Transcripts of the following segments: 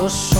Το σώμα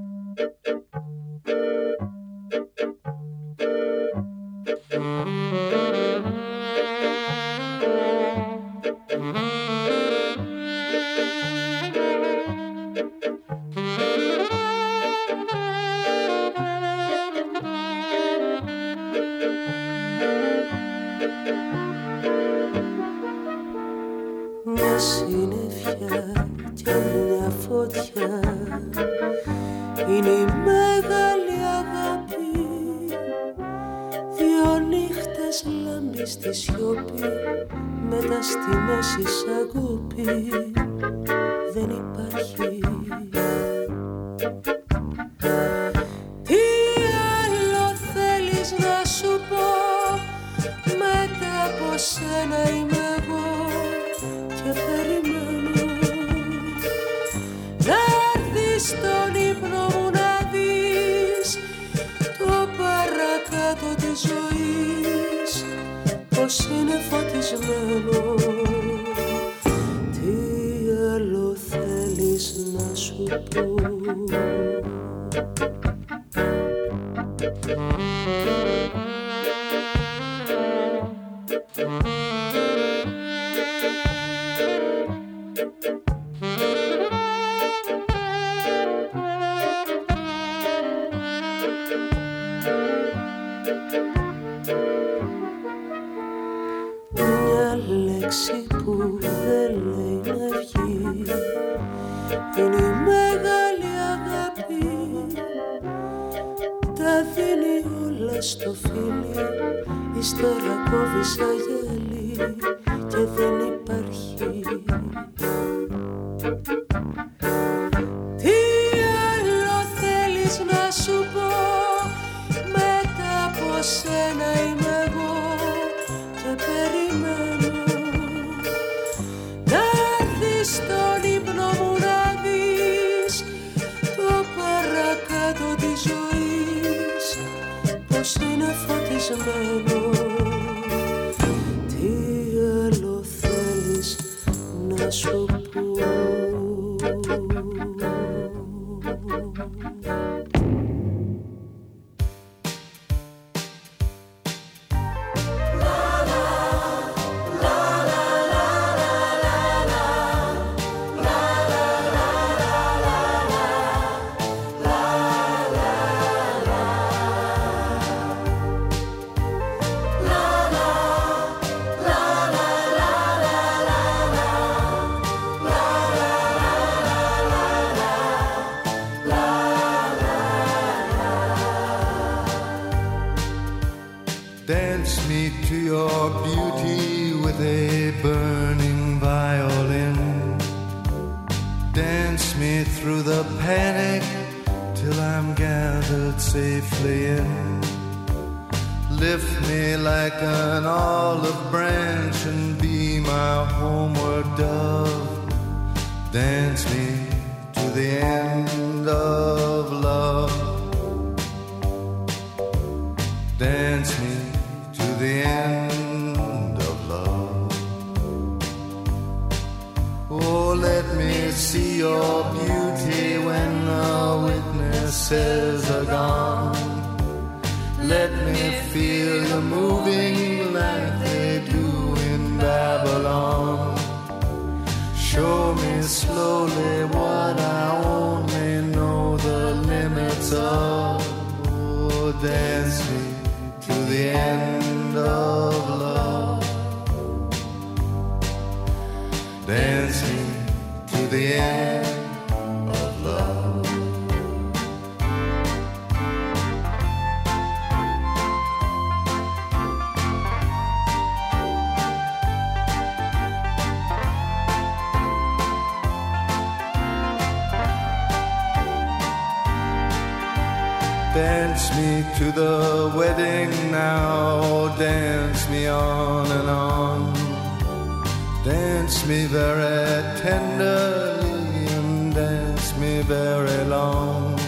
like an olive branch and be my homeward dove. Dance me to the end of love. Dance me to the end of love. Oh, let me see your beauty when the witnesses are gone. Let feel the moving like they do in Babylon. Show me slowly what I only know the limits of. Oh, dance me to the end of love. Dance me to the end. to the wedding now. Dance me on and on. Dance me very tenderly and dance me very long.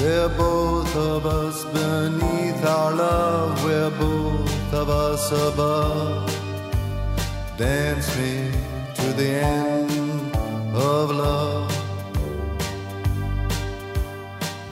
We're both of us beneath our love. We're both of us above. Dance me to the end of love.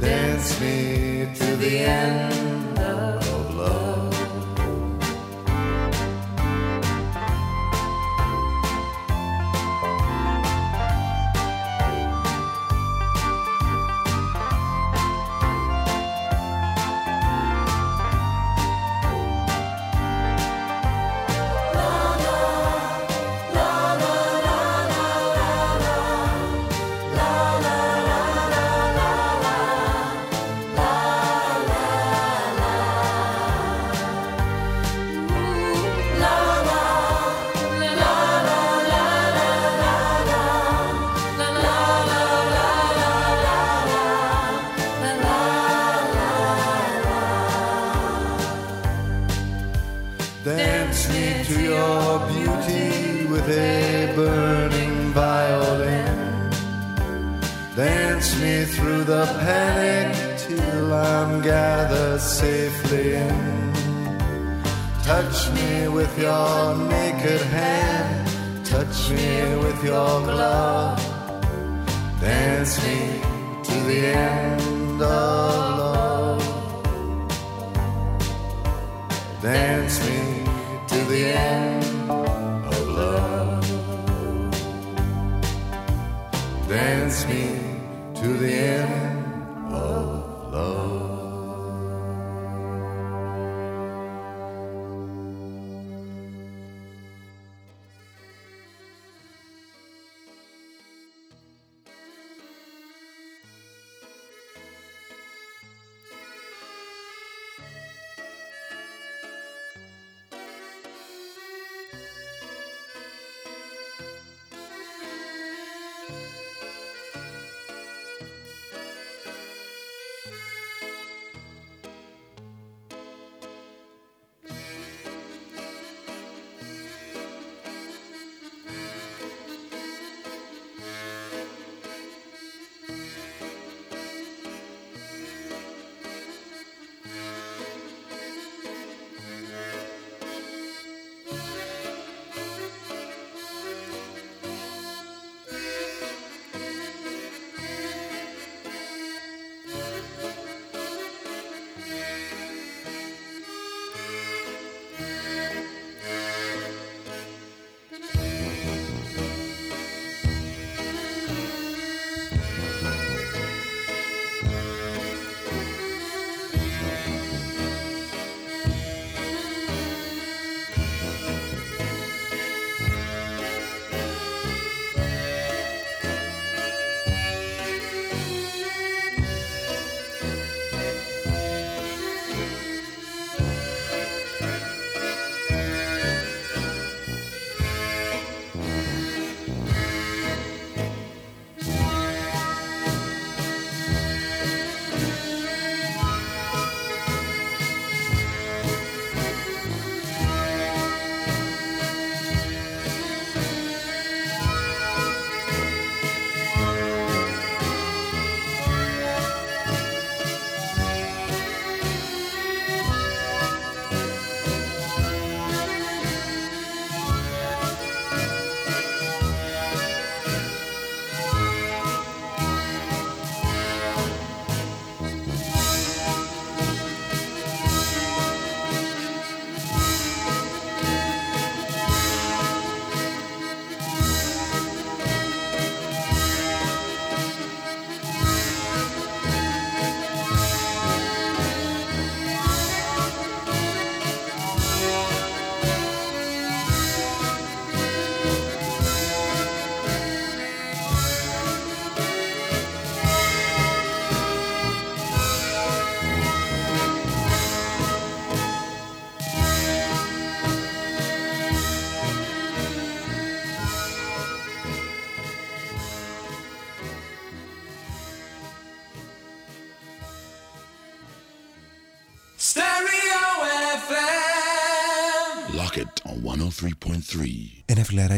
Dance me to the end panic till I'm gathered safely in. Touch me with your naked hand, touch me with your glove. Dance me to the end of love. Dance me to the end of love. Dance me to the end of love.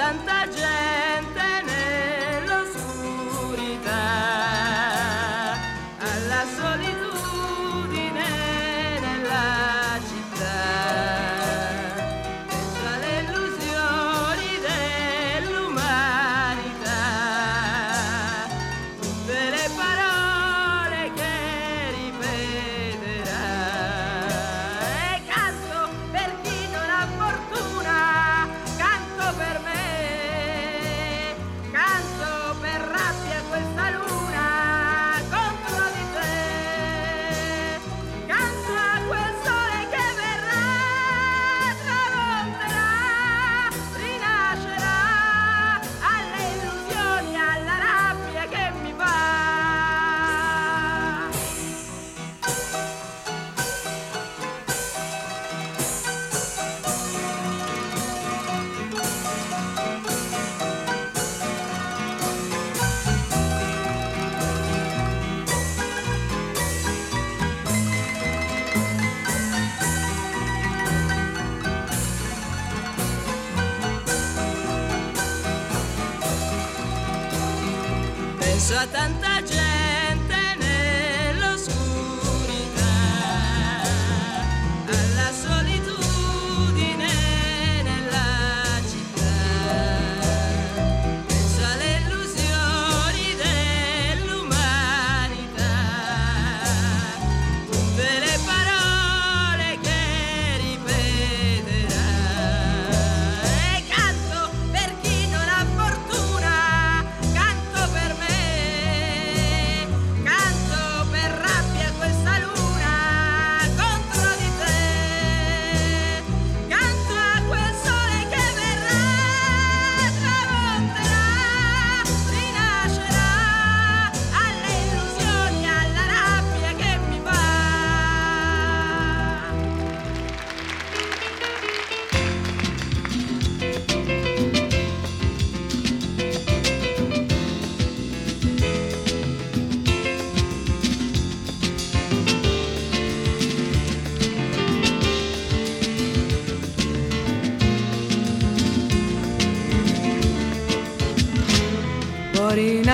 Την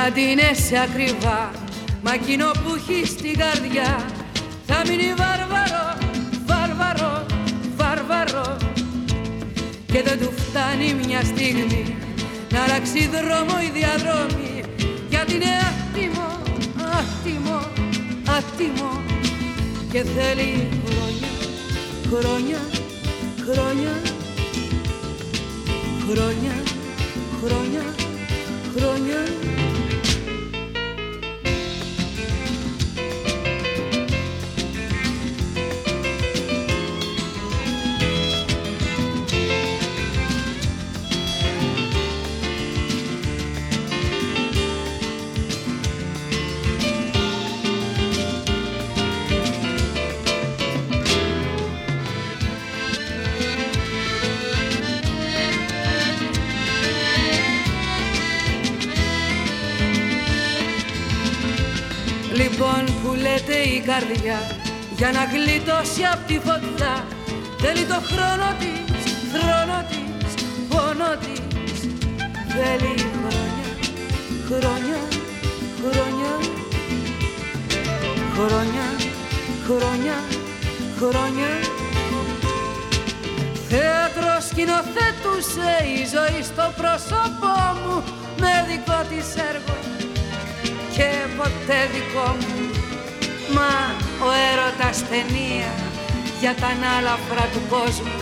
σε ακριβά Μα εκείνο που έχει στην καρδιά θα μείνει βάρβαρο, βάρβαρο, βάρβαρο. Και δεν του φτάνει μια στιγμή να αλλάξει δρόμο η διαδρόμη Γιατί είναι άτιμο, άτιμο, άτιμο. Και θέλει χρόνια, χρόνια, χρόνια Χρόνια, χρόνια, καρδιά για να γλιτώσει από τη φωτιά. Θέλει το χρόνο της, χρόνο της, πόνο της. Θέλει χρόνια, χρόνια, χρόνια. Χρόνια, χρόνια, χρόνια. Θέατρος σκηνοθέτουσε η ζωή στο πρόσωπό μου με δικό της έργο ποτέ δικό μου Μα ο έρωτας ταινία για τα ανάλαφρα του κόσμου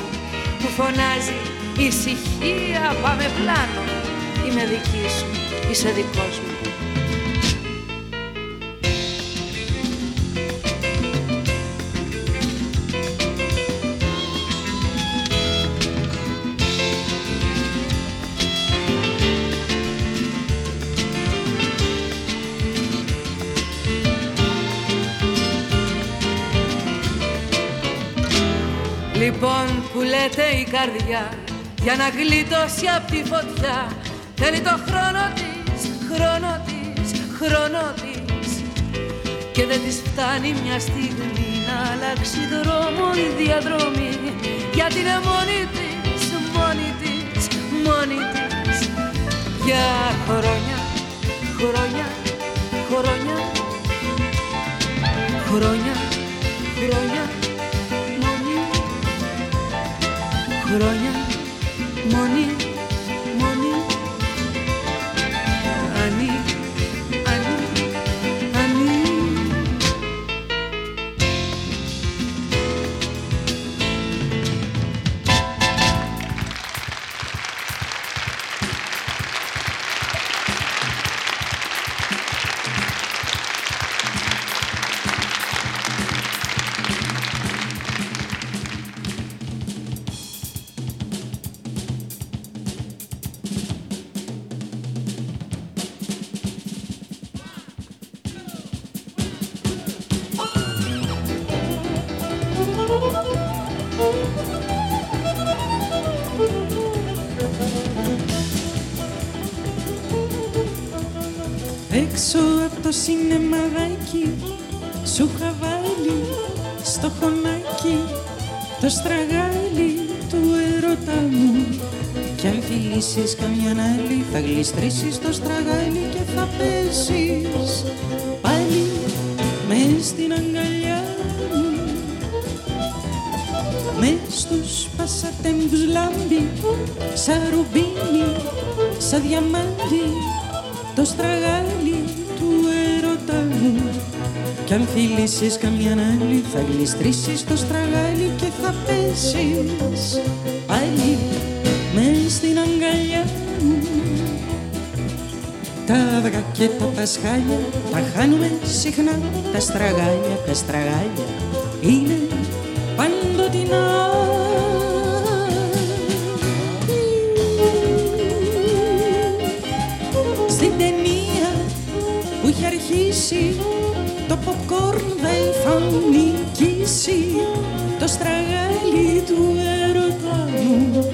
Μου φωνάζει ησυχία πάμε πλάνο Είμαι δική σου, είσαι δικός μου που λέτε η καρδιά για να γλιτώσει από τη φωτιά. Θέλει το χρόνο της, χρόνο της, χρόνο της. Και δεν της φτάνει μια στιγμή να αλλάξει δρόμο η διαδρομή. Γιατί είναι μόνη της, μόνη της, μόνη της. Για χρόνια, χρόνια, χρόνια, χρόνια, χρόνια χρόνια. Μόνη αν φιλήσεις καμιά άλλη θα γλιστρήσεις το στραγάλι και θα πέσεις. Πάλι μες στην αγκαλιά μου. Μες στους πασατέμπους λάμπει σαν ρουμπίνι, σαν διαμάντι το στραγάλι κι αν φιλήσεις καμιά άλλη θα γλιστρήσεις το στραγάλι και θα πέσεις. Πάλι τα αυγά και τα πασχάλια τα χάνουμε συχνά. Τα στραγάλια, τα στραγάλια είναι παντοτινά Στην ταινία που είχε αρχίσει το popcorn δεν θα νικήσει. Το στραγάλι του έρωτα μου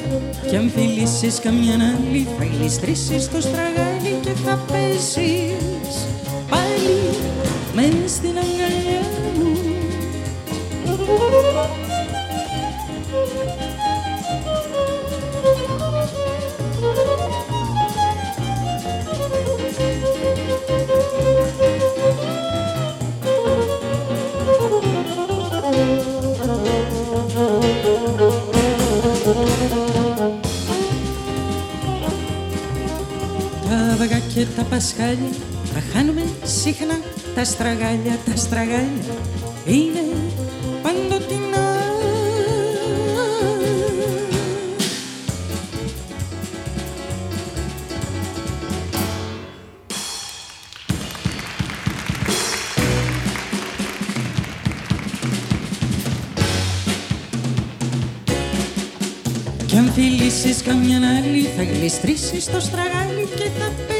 κι αν φιλήσεις καμιά άλλη θα γλιστρήσεις το στραγάλι. και θα πέσεις πάλι μες στην αγκαλιά και τα πασχάλια τα χάνουμε συχνά τα στραγάλια, τα στραγάλια. Είναι παντοτινά. Κι αν φιλήσεις καμιά άλλη θα γλιστρήσεις το στραγάλι και θα με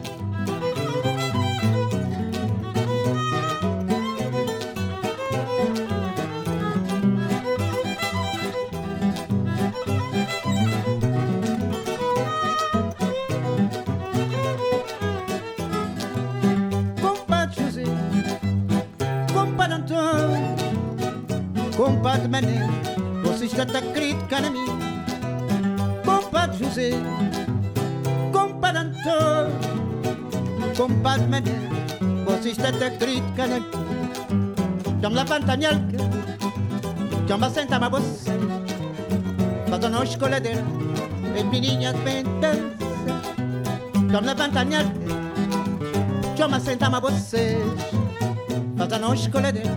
vetek tritkene Jam la pantanjelke Jam basenta ma voz Fato na oshkoladera En mi niña pentas Jam la pantanjelke Jam basenta ma voz Fato na oshkoladera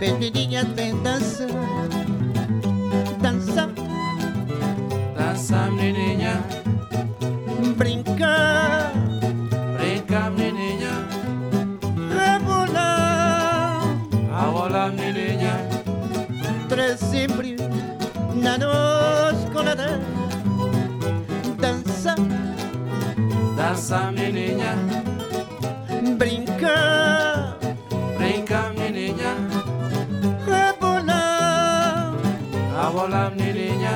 En mi niña pentas Danza. Danza mi niña. Sempre na nossa colada. Dança, dança menininha, brinca, brinca menininha, rebolar. abola menininha,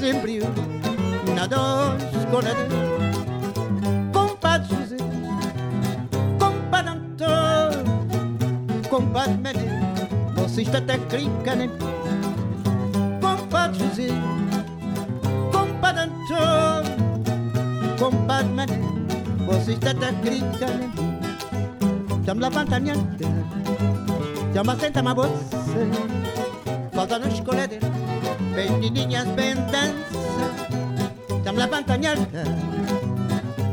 sempre na nossa stata cliccane, compa Giusé, compa D'Anton, compa Mané, così oh, stata cliccane, siamo la pantaniante, siamo senza ma bozze, faltano scolette, ventidigna spendenza, siamo la pantaniante,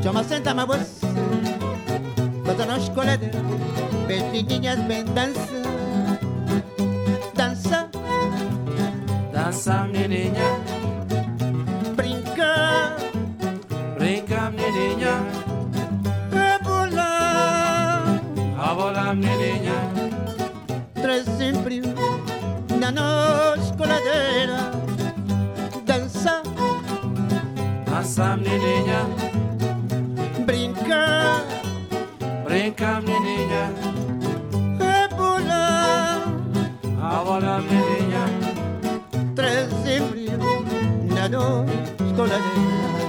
siamo senza ma bozze, faltano scolette, ventidigna spendenza. pasa, mi niña? Brinca, brinca, mi niña. A volar, a volar, mi niña. Tres siempre una noche coladera. Danza, danza, mi niña. Brinca, brinca. manos con arena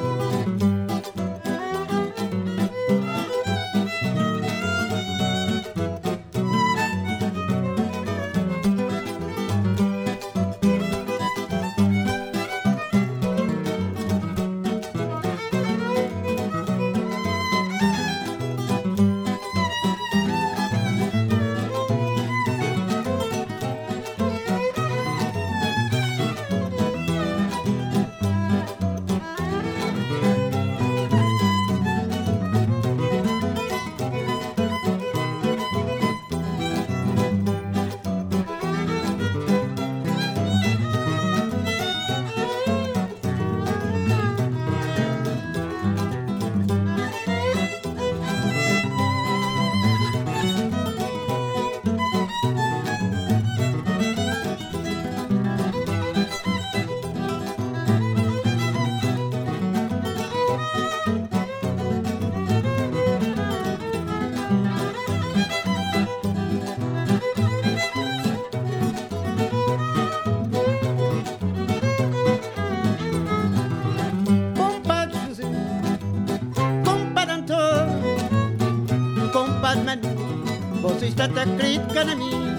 mim.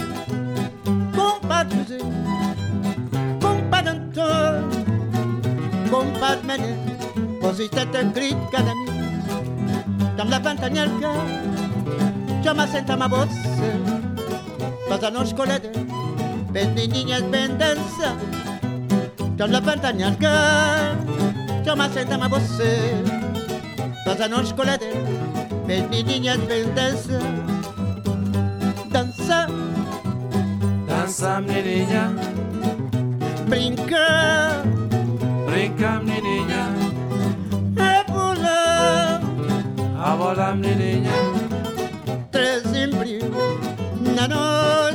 Compadre José, compadre Antônio, compadre Manu, você está até crítica na mim. Tam la pantanhalca, chama senta ma você, faz a nossa colada, bem menininhas bem dança. Tam la pantanhalca, chama senta ma você, faz a nossa colada, bem menininhas bem. Dança, Danza mi niña. Brinca. Brinca mi niña. Ebola. Abola mi niña. Tres siempre. Una noche.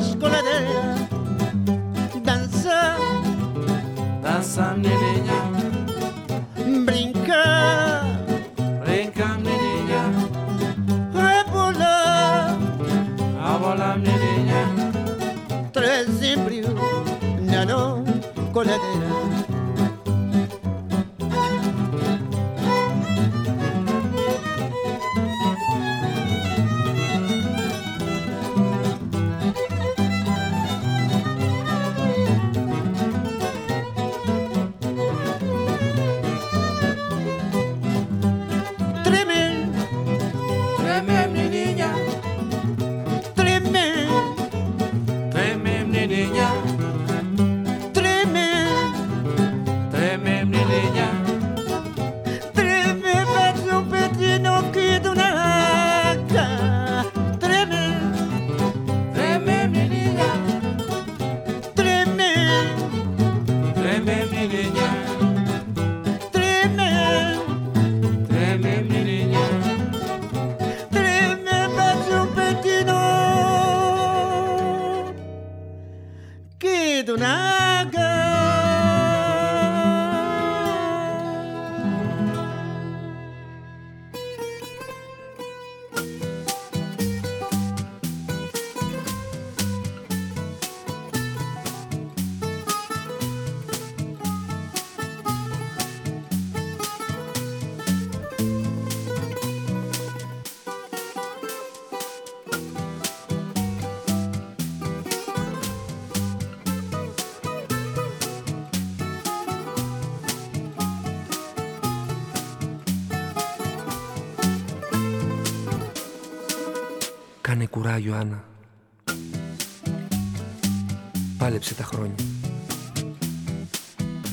Πάλεψε τα χρόνια.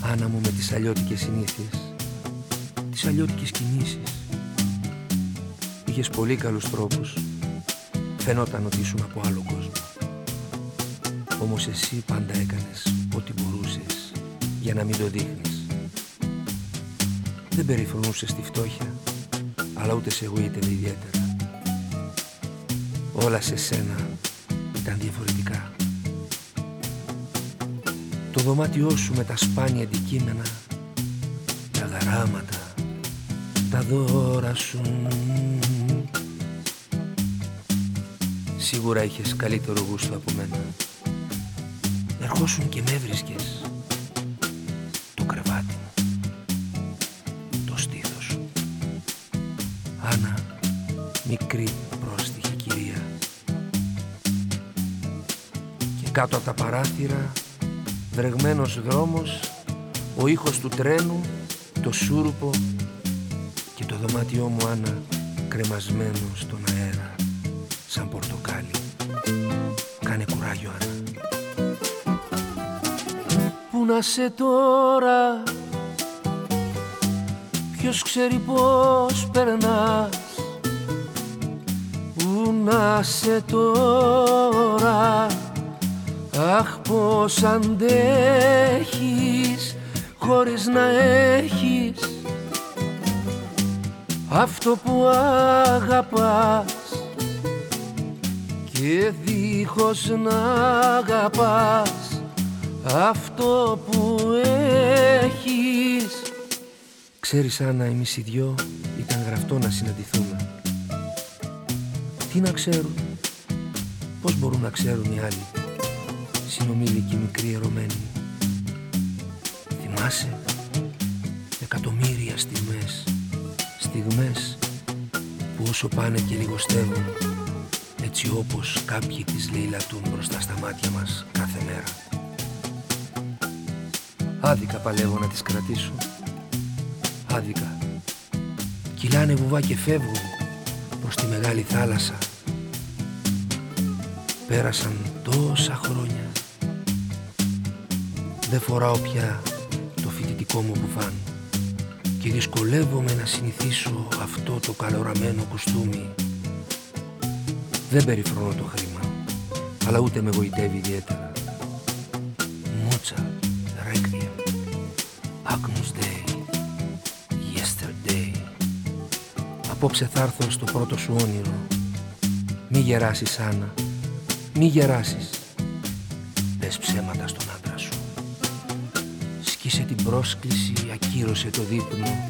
Άννα μου με τις αλλιώτικες συνήθειες, τις αλλιώτικες κινήσεις. Είχες πολύ καλούς τρόπους. Φαινόταν ότι ήσουν από άλλο κόσμο. Όμως εσύ πάντα έκανες ό,τι μπορούσες για να μην το δείχνεις. Δεν περιφρονούσες τη φτώχεια, αλλά ούτε σε εγωίτευε ιδιαίτερα όλα σε σένα ήταν διαφορετικά. Το δωμάτιό σου με τα σπάνια αντικείμενα, τα γαράματα, τα δώρα σου. Σίγουρα είχες καλύτερο γούστο από μένα. Ερχόσουν και με βρίσκες. Το κρεβάτι μου. Το στήθος σου. Άννα, μικρή Κάτω από τα παράθυρα, βρεγμένος δρόμος, ο ήχος του τρένου, το σούρουπο και το δωμάτιό μου Άννα κρεμασμένο στον αέρα σαν πορτοκάλι. Κάνε κουράγιο Άννα. Πού να σε τώρα, ποιος ξέρει πώς περνάς; Πού να σε τώρα; Αχ πως αντέχεις χωρίς να έχεις. Αυτό που αγαπάς και δίχως να αγαπάς αυτό που έχεις. Ξέρεις Άννα εμείς οι δυο ήταν γραφτό να συναντηθούμε. Τι να ξέρουν, πώς μπορούν να ξέρουν οι άλλοι; Συνομήλικη μικρή ερωμένη. Θυμάσαι; Εκατομμύρια στιγμές, στιγμές που όσο πάνε και λιγοστεύουν έτσι όπως κάποιοι τις λαιλατούν μπροστά στα μάτια μας κάθε μέρα. Άδικα παλεύω να τις κρατήσω, άδικα. Κυλάνε βουβά και φεύγουν προς τη μεγάλη θάλασσα. Πέρασαν τόσα χρόνια δεν φοράω πια το φοιτητικό μου μπουφάν και δυσκολεύομαι να συνηθίσω αυτό το καλοραμένο κουστούμι. Δεν περιφρονώ το χρήμα, αλλά ούτε με γοητεύει ιδιαίτερα. Μότσα, Requiem, Agnus Dei, Yesterday. Απόψε θα έρθω στο πρώτο σου όνειρο. Μη γεράσεις, Άννα, μη γεράσεις. Πες ψέματα στον Άσκησε την πρόσκληση, ακύρωσε το δείπνο.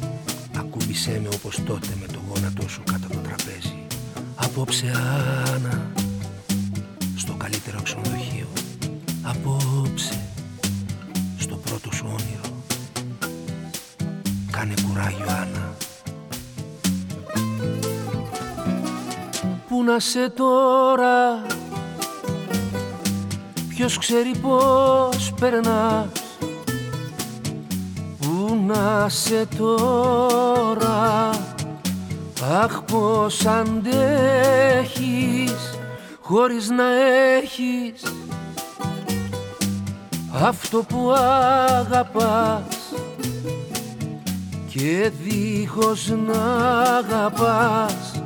Ακούμπησέ με όπως τότε με το γόνατό σου κάτω το τραπέζι. Απόψε Άννα Στο καλύτερο ξενοδοχείο. Απόψε Στο πρώτο σου όνειρο. Κάνε κουράγιο Άννα. Πού να σε τώρα; Ποιος ξέρει πώς περνάς; Να σε τώρα Αχ πως αντέχεις χωρίς να έχεις αυτό που αγαπάς και δίχως να αγαπάς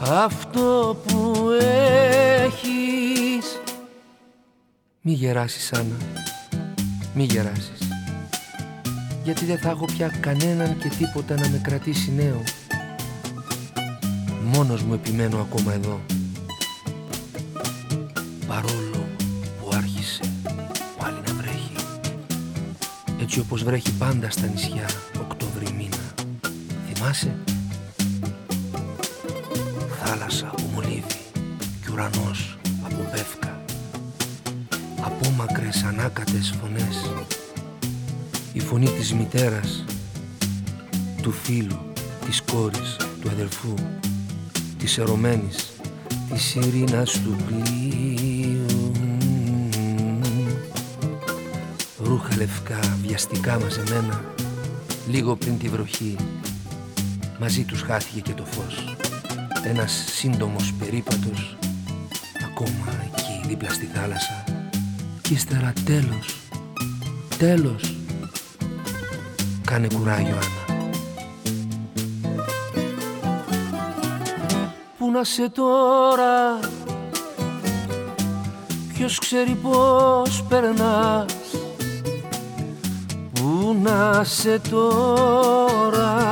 αυτό που έχεις. Μη γεράσεις Άννα, μη γεράσεις γιατί δεν θα έχω πια κανέναν και τίποτα να με κρατήσει νέο. Μόνος μου επιμένω ακόμα εδώ. Παρόλο που άρχισε πάλι να βρέχει. έτσι όπως βρέχει πάντα στα νησιά Οκτώβρη μήνα. Θυμάσαι; Θάλασσα από μολύβι και ουρανός από πεύκα. Απόμακρες ανάκατες φωνές. Η φωνή της μητέρας, του φίλου, της κόρης, του αδελφού, της ερωμένης, της ειρήνας του πλοίου. Ρούχα λευκά, βιαστικά μαζεμένα, λίγο πριν τη βροχή, μαζί τους χάθηκε και το φως. Ένας σύντομος περίπατος, ακόμα εκεί δίπλα στη θάλασσα, και ύστερα τέλος, τέλος. Κάνε κουράγιο, Άννα. Πού να σε τώρα; Ποιος ξέρει πως περνάς; Πού να σε τώρα;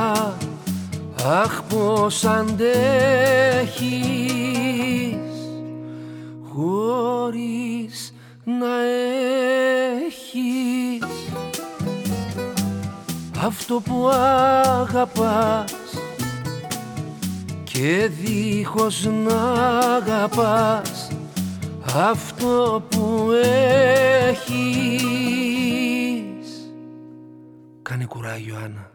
Αχ πως αντέχεις; Αυτό που αγαπάς και δίχως να αγαπάς αυτό που έχεις. Κάνε κουράγιο Άννα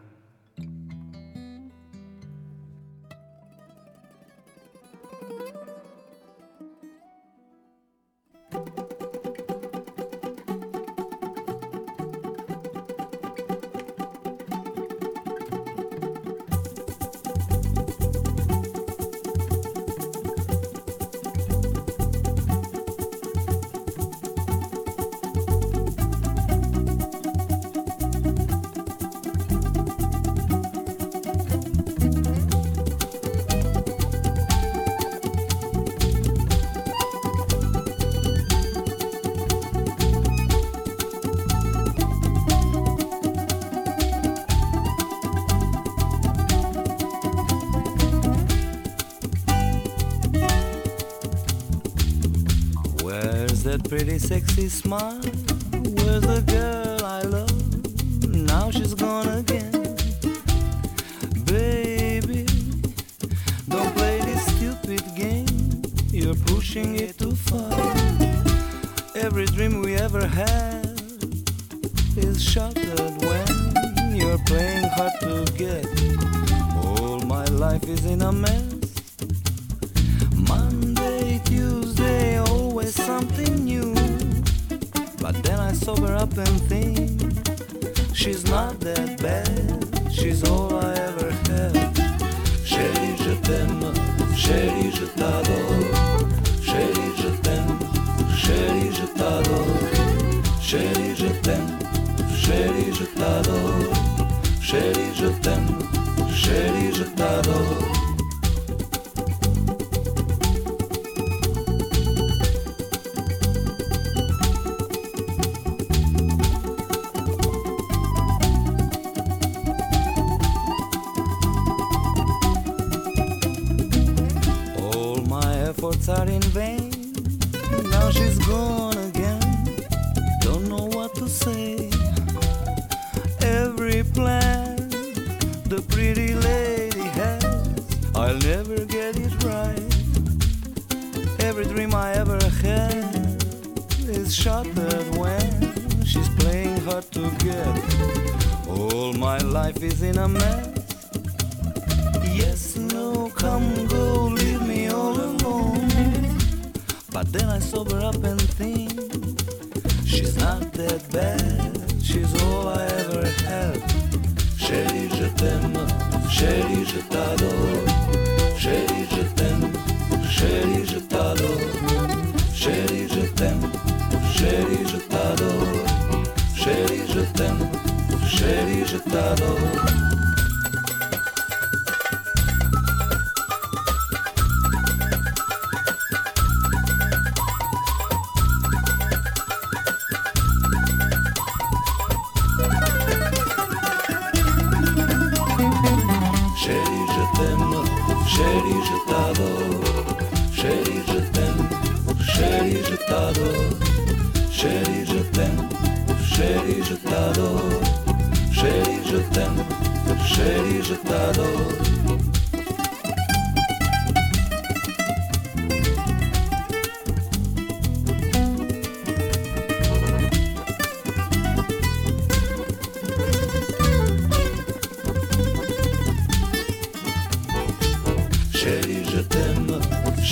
sexy smile.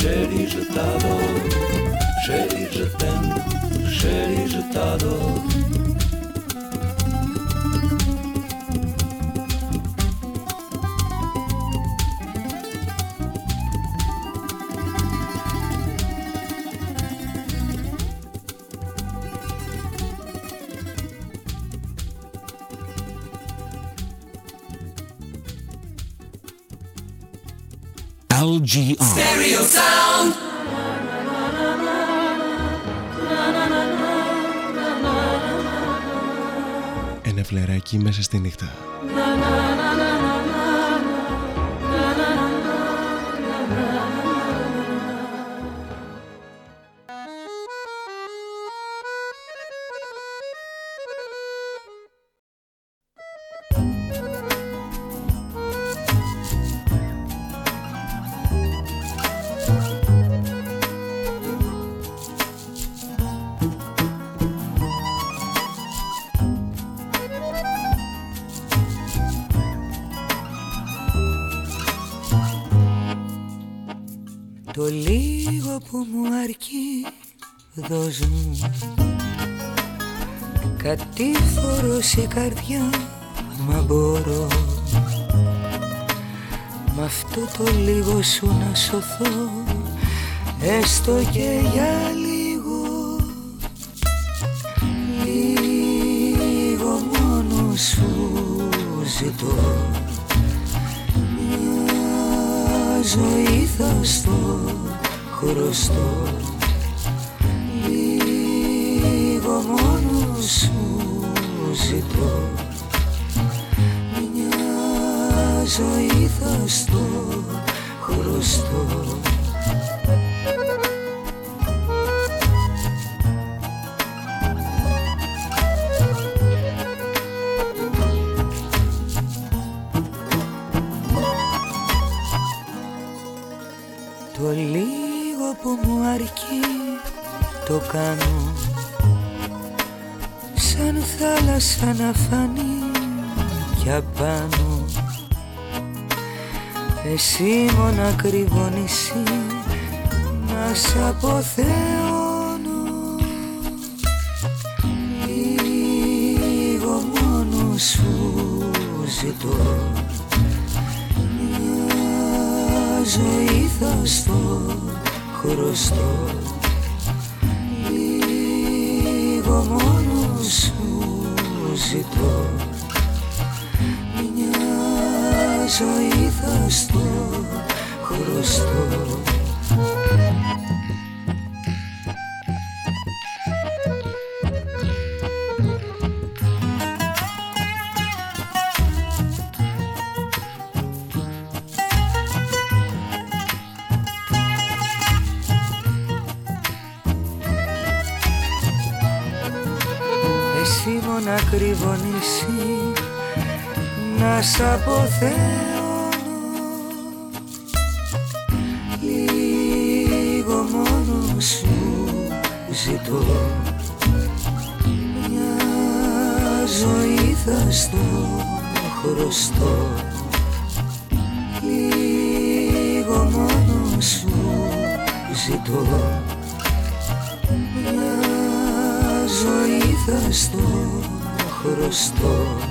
Chérie, je t'adore, chérie, je t'aime, chérie, je t'adore. Ένα φλεράκι μέσα στη νύχτα. Η καρδιά μα μπορώ. Μ' αυτό το λίγο σου να σωθώ Έστω και για λίγο. Λίγο μόνο σου ζητώ. Μια ζωή θα στο χρωστώ να φανεί κι απάνω. Εσύ μόνο ακριβό νησί να σ' αποθεώνω Λίγο μόνο σου ζητώ. Μια ζωή θα στο χρωστώ να σ' αποθεώνω Λίγο μόνο σου ζητώ. Μια ζωή θα στο χρωστώ. Λίγο μόνο σου ζητώ. Μια ζωή θα στο χρωστώ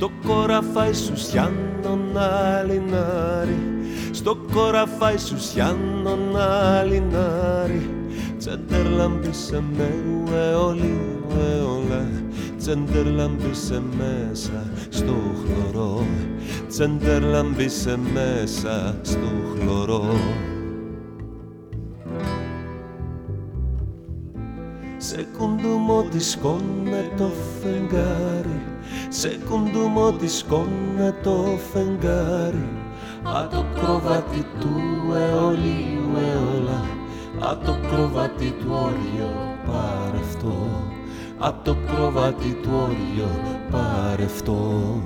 Στο κοραφάι σου σιάνο να λινάρι Στο κοραφάι σου σιάνο να λινάρι Τσέντερλαμπίσε με ουεολί ουεολά Τσέντερλαμπίσε μέσα στο χλωρό. Τσέντερλαμπίσε μέσα στο χλωρό. Σε κουντούμο τη σκόνε το φεγγάρι σε κουντούμο της σκόνε το φεγγάρι Α το κροβάτι του αιωλίου αιωλά Α το κροβάτι του όριο παρευτό Α το κροβάτι του όριο παρευτό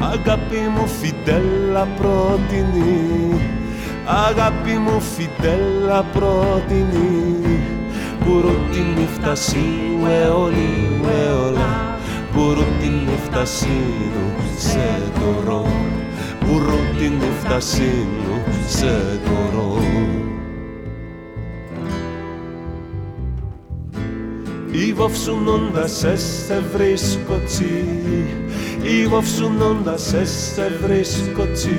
Αγάπη μου φιντέλα πρότινη Αγάπη μου φιντέλα πρότινη Πουρούτι νύφτα ουεόλι ουεόλα Πουρούτι νύφτα σύνου σε τωρό Πουρούτι νύφτα σύνου σε τωρό Ιβοφσουνώντας σε βρίσκω τσι Ιβοφσουνώντας σε βρίσκω τσι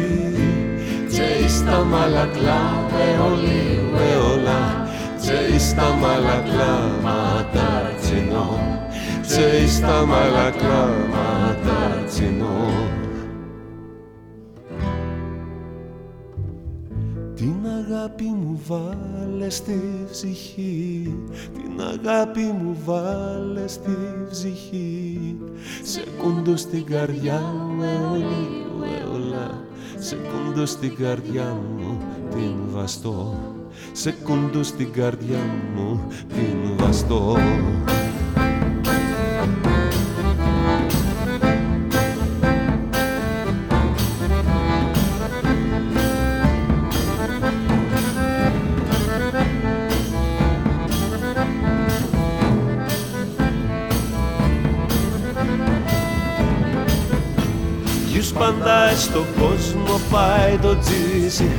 Και στα μαλακλά ουεόλι ουεόλα C'è sta mala clama tarzino C'è sta mala clama tarzino Την αγάπη μου βάλε στη ψυχή. Την αγάπη μου βάλε στη ψυχή. Σε κούντο στην καρδιά μου αιωλή, αιωλά Σε κούντο στην καρδιά μου την βαστώ σε κοντού στην καρδιά μου την βαστώ. Γιους πάντα στον κόσμο πάει το τζίσι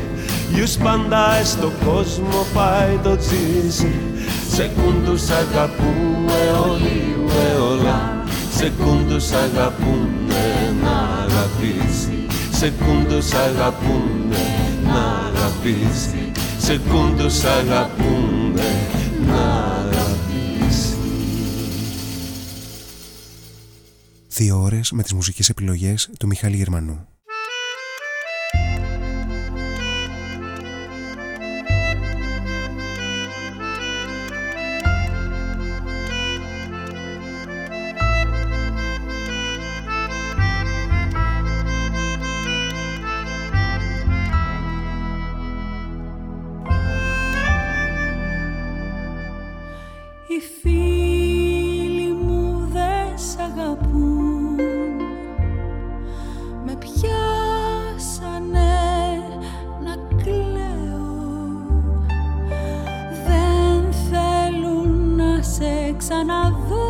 Γιους πάντα στο κόσμο πάει το τζίζι Σε κούντους αγαπούν αιώλοι αιώλα Σε κούντους αγαπούνε να αγαπήσει. Σε κούντους αγαπούνε να αγαπήσει. Σε κούντους αγαπούνε να αγαπήσει. Δύο ώρες με τις μουσικές επιλογές του Μιχάλη Γερμανού takes another.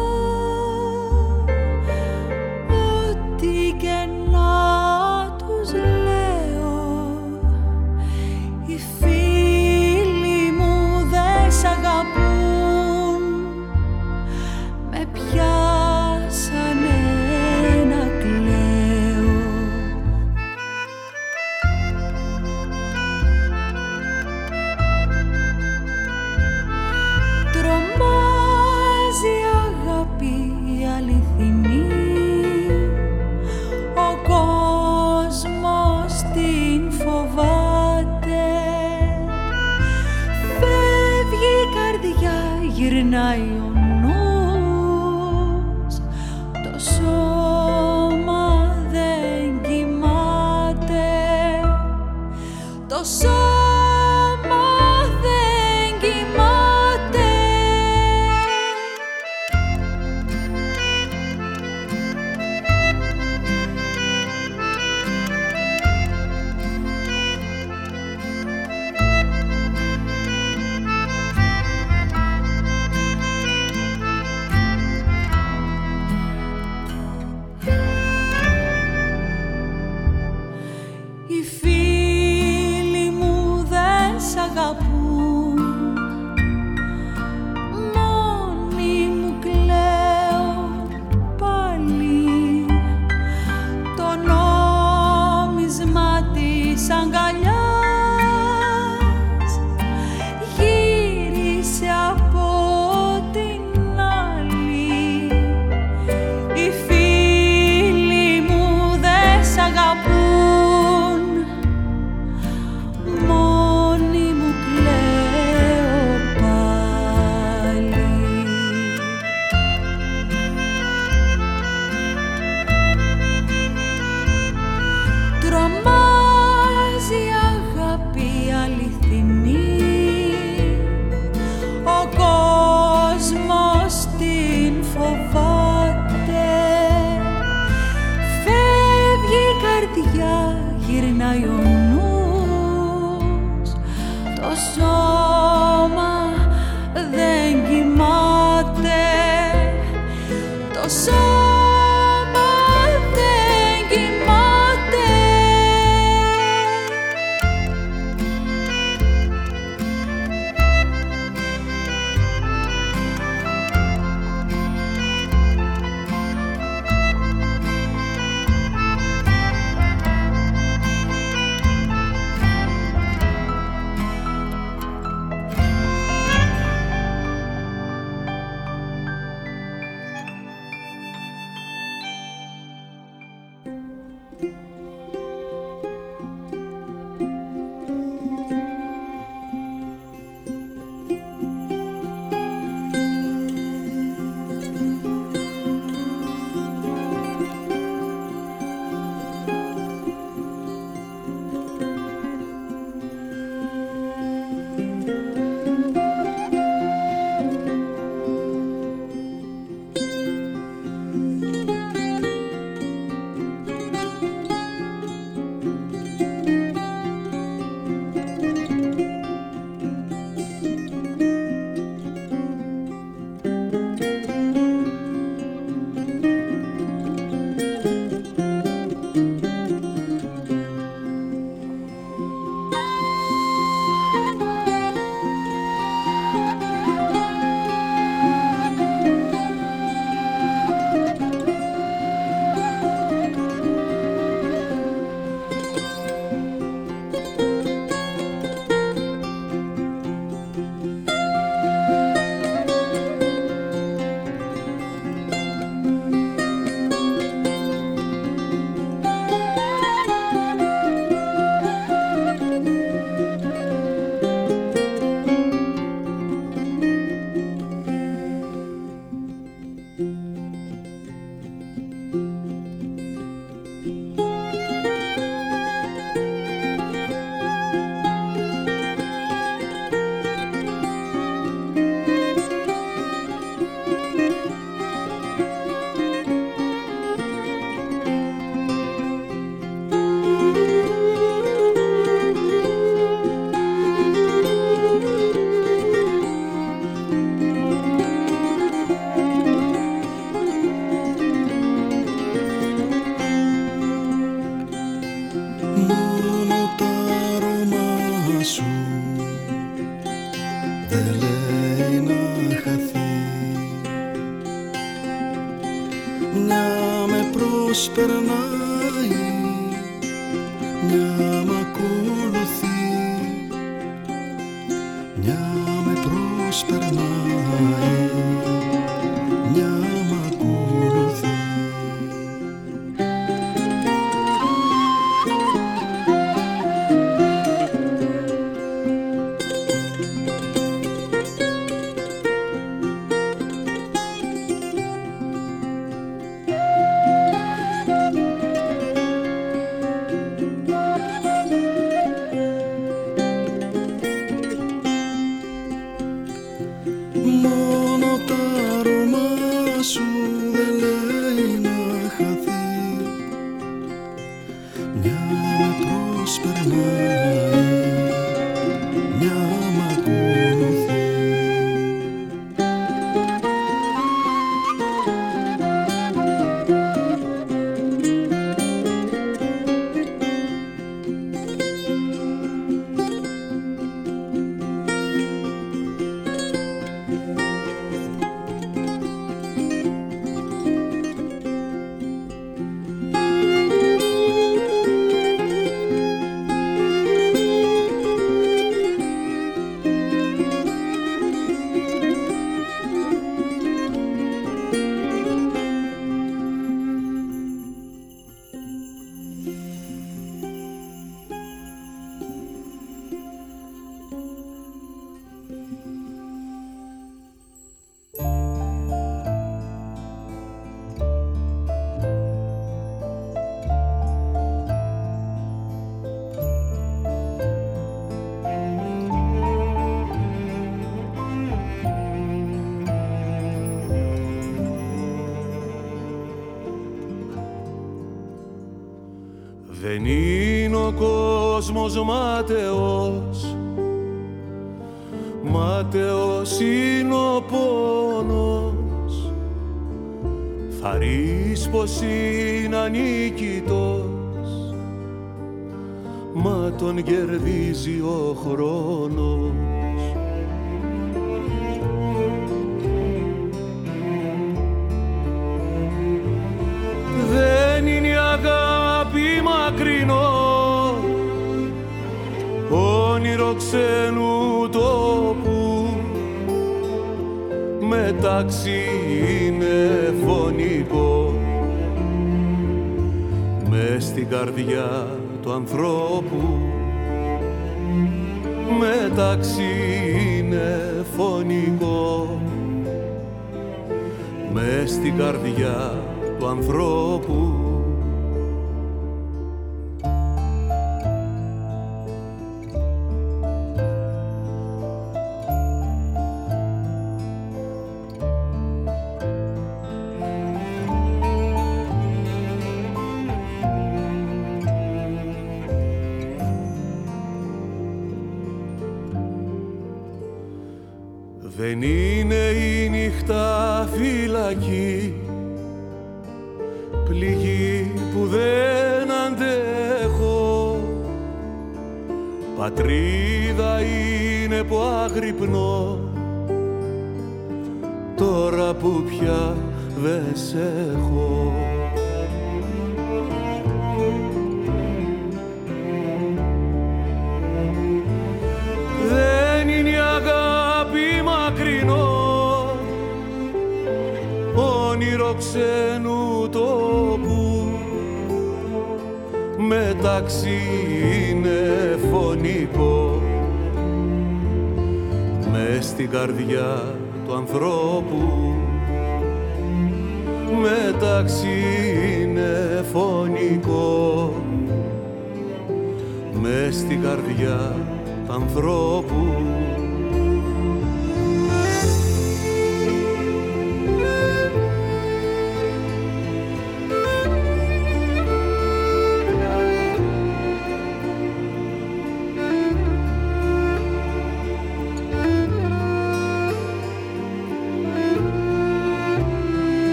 Δεν είναι ο κόσμος μάταιος Μάταιος είναι ο πόνος. Θα πως είναι ανίκητος. Μα τον κερδίζει ο χρόνος ξένου τόπου μεταξύ είναι φωνικό. Με στην καρδιά του ανθρώπου μεταξύ είναι φωνικό. Με στην καρδιά του ανθρώπου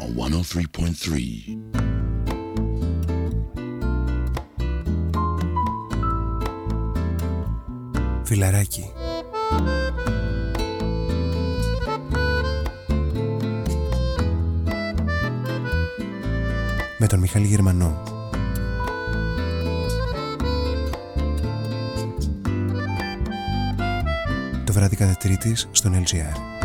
on 103.3. Φιλαράκι. Με τον Μιχάλη Γερμανό. Το βράδυ κατά τρίτης στον LGR.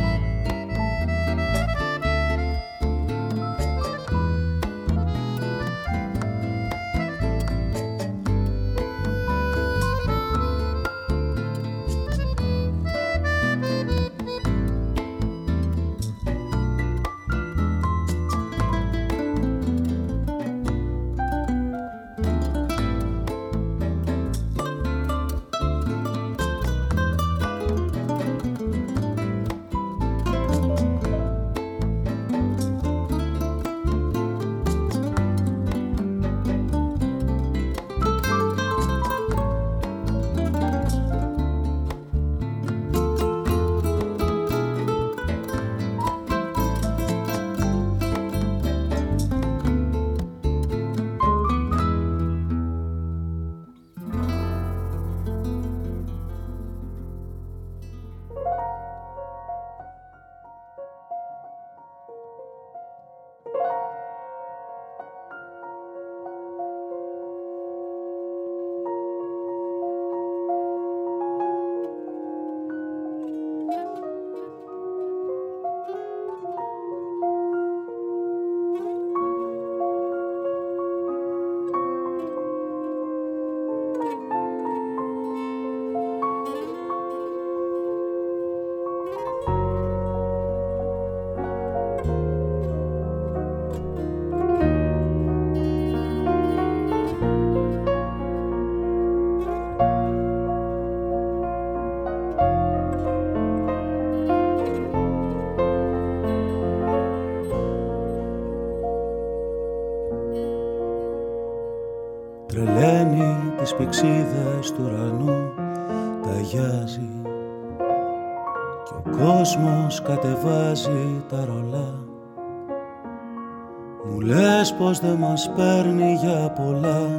Μας παίρνει για πολλά.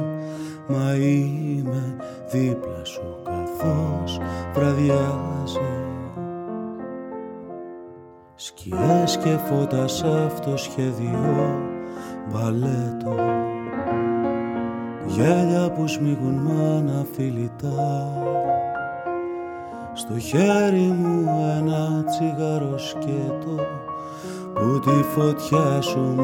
Μα είμαι δίπλα σου καθώς βραδιάζει. Σκιές και φώτα σ' αυτό σχέδιο μπαλέτο. Γέλια που σμίγουν μάνα φιλιτά Στο χέρι μου ένα τσιγάρο σκέτο που τη φωτιά σου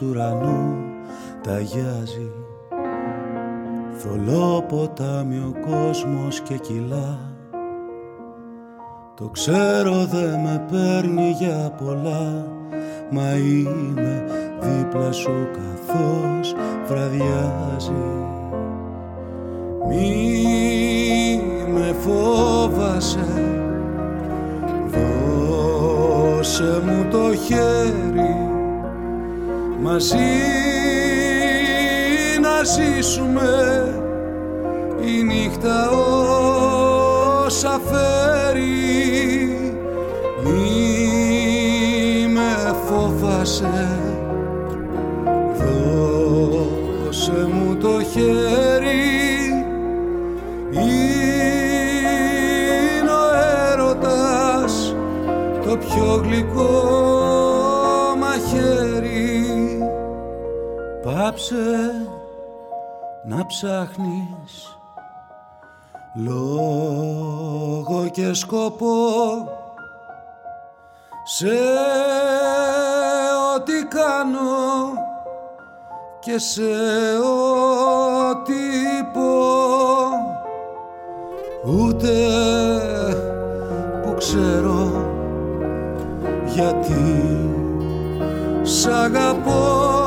του ουρανού ταγιάζει Θολό ποτάμι ο κόσμος και κιλά Το ξέρω δε με παίρνει για πολλά Μα είμαι δίπλα σου καθώς βραδιάζει. Μη με φόβασε Δώσε μου το χέρι μαζί να ζήσουμε η νύχτα όσα φέρει. Μη με φόβασε δώσε μου το χέρι. Είναι ο έρωτας το πιο γλυκό πάψε να ψάχνεις λόγο και σκοπό. Σε ό,τι κάνω και σε ό,τι πω. Ούτε που ξέρω γιατί σ' αγαπώ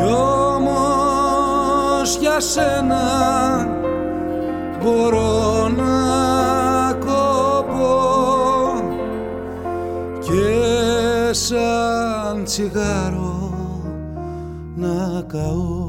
κι όμως για σένα μπορώ να κοπώ και σαν τσιγάρο να καώ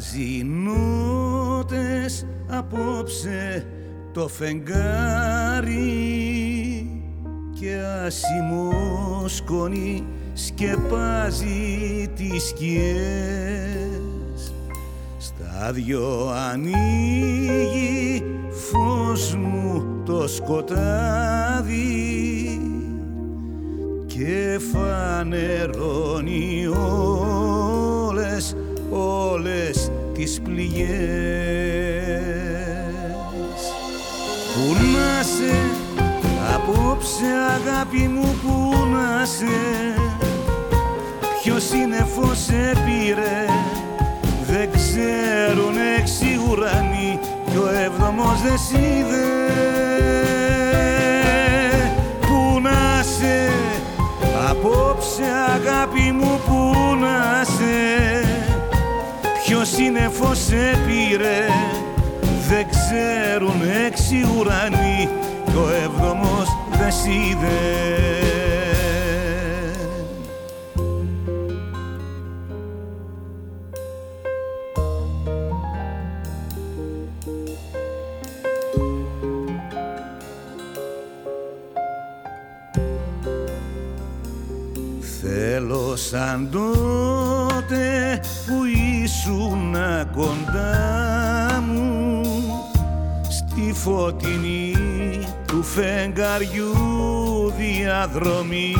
Αζινότες απόψε το φεγγάρι και άσημο σκόνη σκεπάζει τις σκιές. Στα δυο ανοίγει φως μου το σκοτάδι και φανερώνει όλες όλες τις πληγές. Πού να σε απόψε αγάπη μου που να σε Ποιος είναι φως σε πήρε δεν ξέρουν έξι ουρανοί κι ο έβδομος δεν σίδε Πού να σε απόψε αγάπη μου που να σε Ποιος είναι φως σε πήρε δεν ξέρουν έξι ουρανοί το έβδομος δεν είδε Θέλω σαν τότε φωτεινή του φεγγαριού διαδρομή.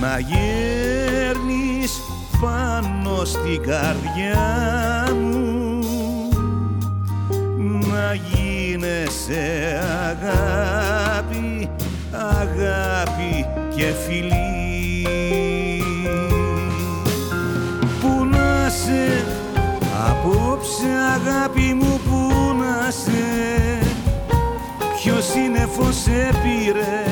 Να γέρνεις πάνω στην καρδιά μου να γίνεσαι αγάπη, αγάπη και φιλή απόψε αγάπη μου που να σε. Ποιος σύννεφο σε πήρε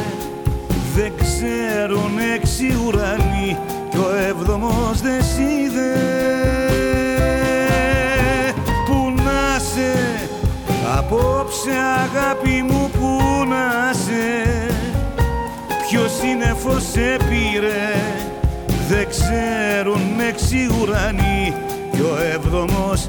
δεν ξέρουν έξι ουρανοί. Κι ο έβδομος δεν σ' είδε. Πού να σε. Απόψε αγάπη μου που να σε. Ποιος σύννεφο σε πήρε δεν ξέρουν έξι ουρανοί. Κι ο έβδομος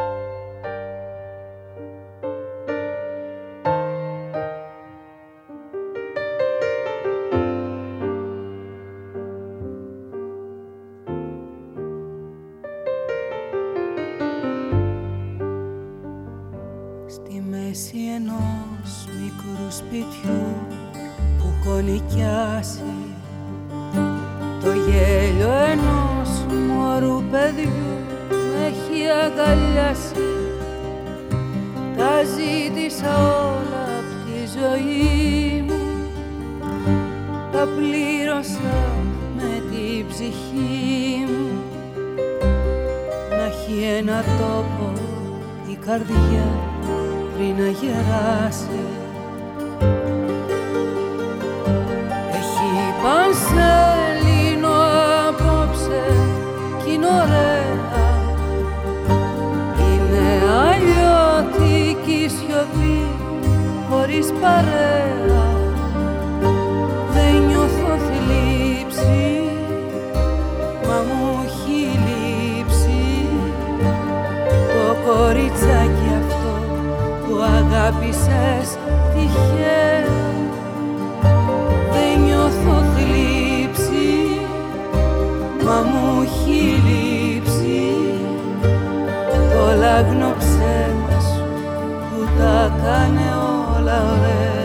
Ζήτησα όλα απ' τη ζωή μου. Τα πλήρωσα με την ψυχή μου. Να έχει ένα τόπο η καρδιά πριν να γεράσει χωρίς παρέα Δεν νιώθω θλίψη μα μου έχει λείψει το κοριτσάκι αυτό που αγάπησες τυχαία. Δεν νιώθω θλίψη μα μου έχει λείψει το λάγνο ψέμα σου που τα κάνε όλα ωραία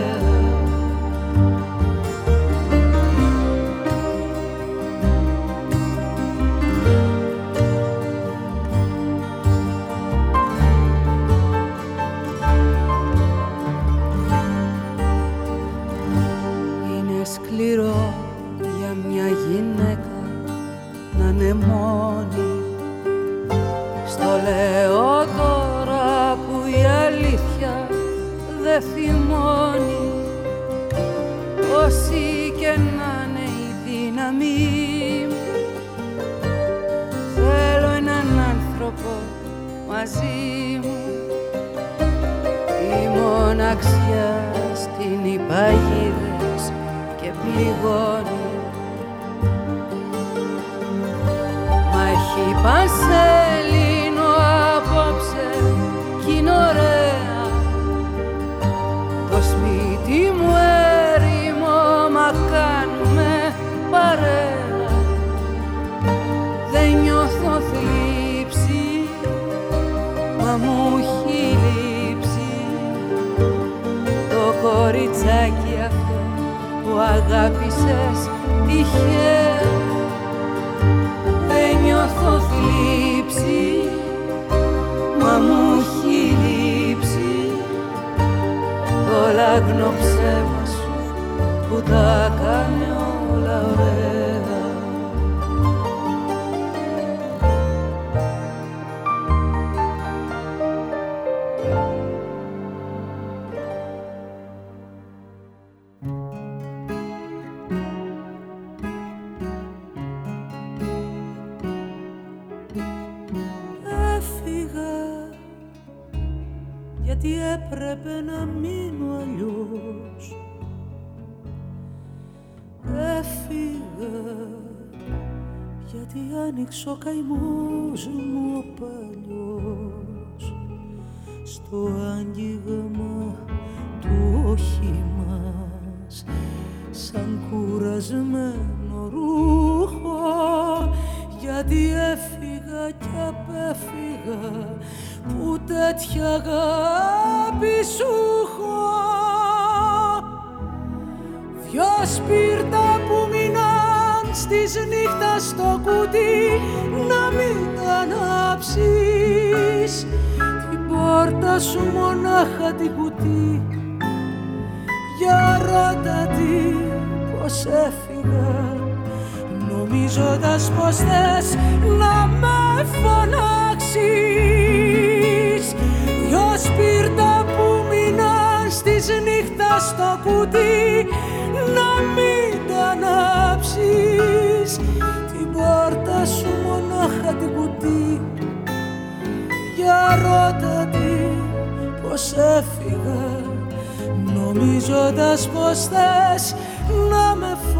αγάπησες τυχαία. Δεν νιώθω θλίψη μα μου έχει λείψει. Το λάγνο ψέμα σου που τα άνοιξε ο καημός μου ο παλιός. Στο άγγιγμα του όχημας σαν κουρασμένο ρούχο γιατί έφυγα και απέφυγα που τέτοια αγάπη σου έχω. Δυο σπίρτα που μείναν στις νύχτας στο κουτί να μην τα ανάψεις. Την πόρτα σου μονάχα την κουτί. Για ρώτα τι πως έφυγα. Νομίζοντας πως θες να με φωνάξεις. Δυο σπίρτα που μείναν στις νύχτα στο κουτί. Να μην τα ανάψεις. την πόρτα σου μονάχα την κουτί. Για ρώτα τι πως έφυγα. Νομίζοντας πως θες να με φωνάξεις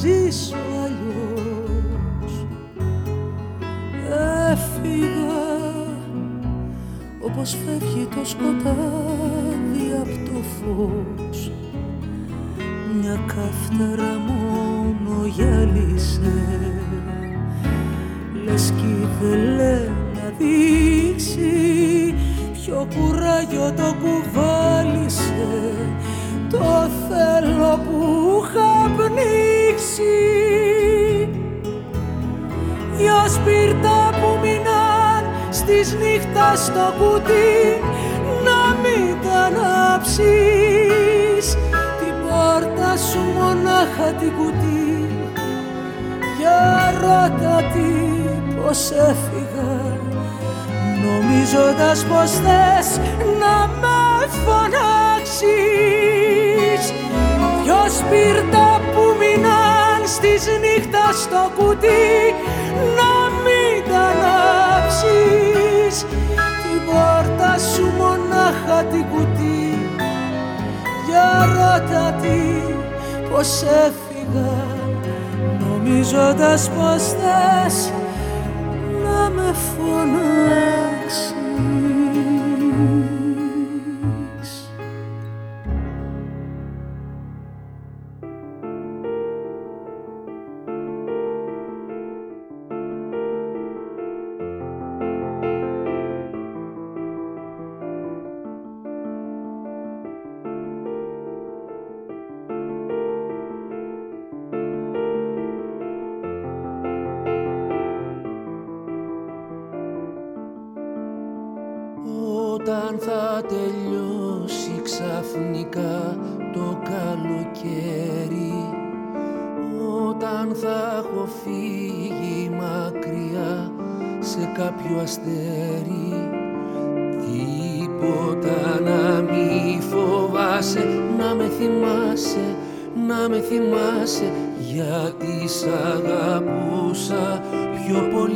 ζήσω αλλιώς. Έφυγα όπως φεύγει το σκοτάδι από το φως. Μια καύτερα μόνο γυάλισε. Λες κι ήθελε να δείξει ποιο κουράγιο το κουβάλισε πνίξει δυο σπίρτα που μείναν στις νύχτας στο κουτί να μην τα ανάψεις. Την πόρτα σου μονάχα την κουτί. Για ρώτα τι πως έφυγα. Νομίζοντας πως θες να με φωνάξεις. Δυο σπίρτα που μείναν στις νύχτας στο κουτί να μην τα ανάψεις. Την πόρτα σου μονάχα την κουτί. Για ρώτα τι πως έφυγα. Νομίζοντας πως θες να με φωνάξεις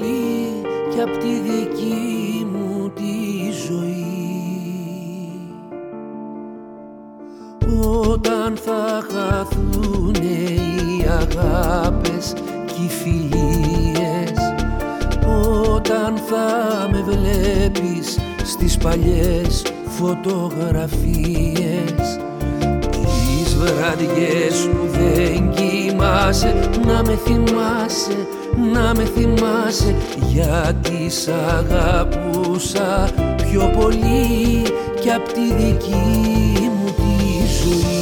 πολύ κι απ' τη δική μου τη ζωή. Όταν θα χαθούνε οι αγάπες και οι φιλίες Όταν θα με βλέπεις στις παλιές φωτογραφίες Τις βραδιές που δεν κοιμάσαι Να με θυμάσαι, να με θυμάσαι Γιατί σ' αγαπούσα πιο πολύ. Κι απ' τη δική μου τη ζωή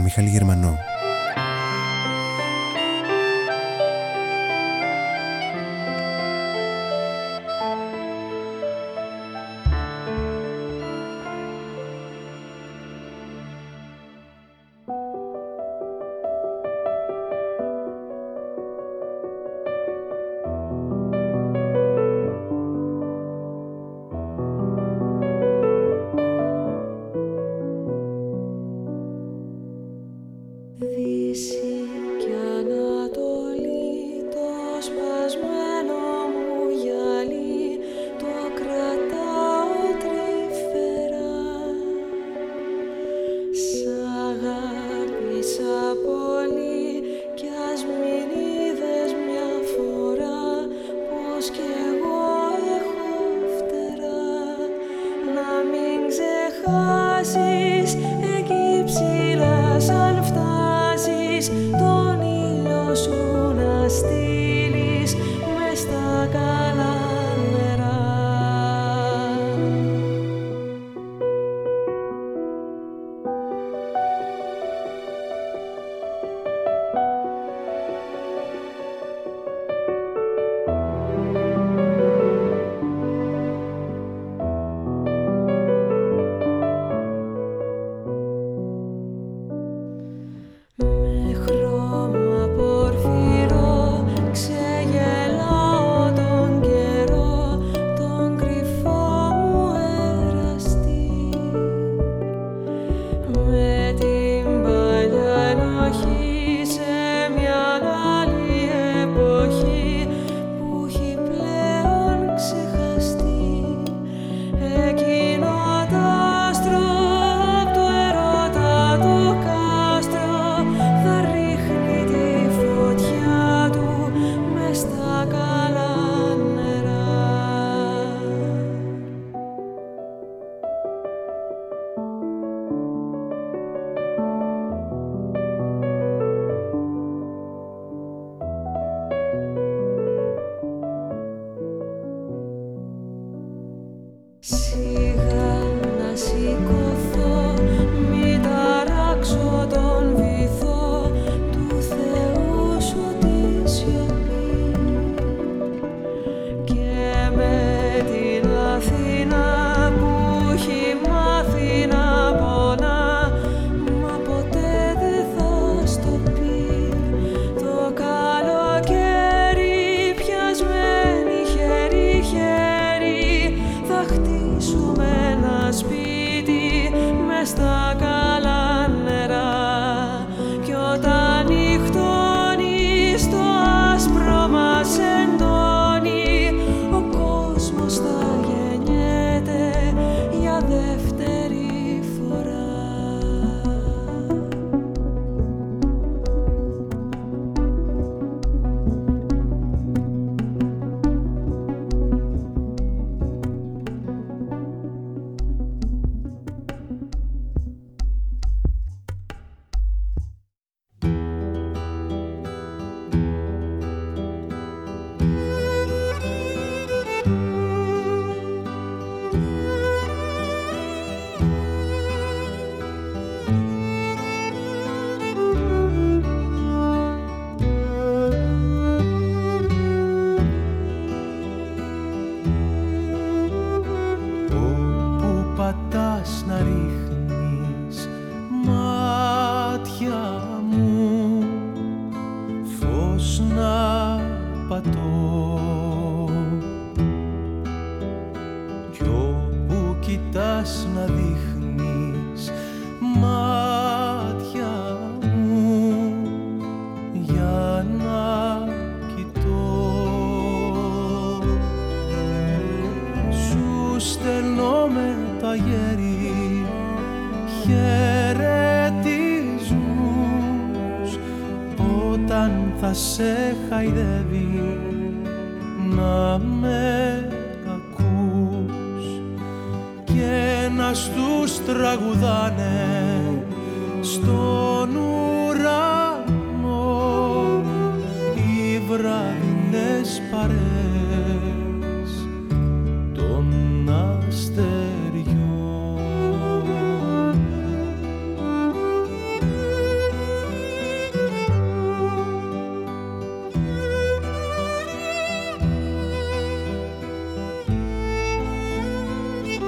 Μιχάλη Γερμανό.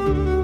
Να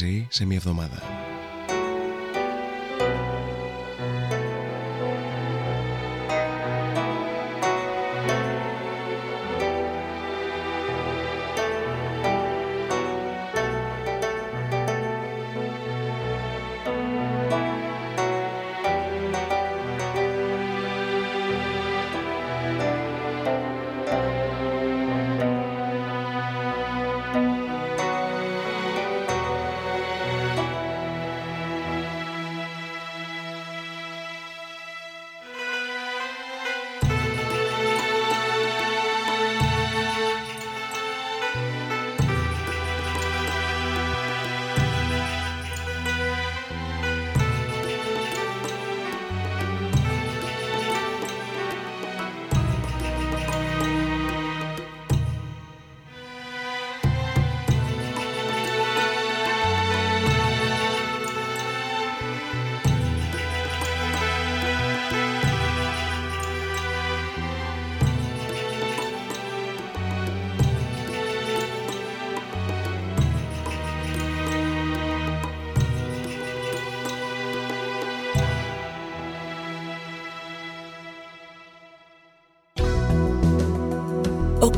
Πάλι μαζί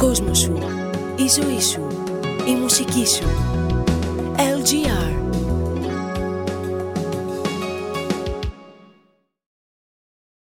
κόσμος σου, η ζωή σου, η μουσική σου. LGR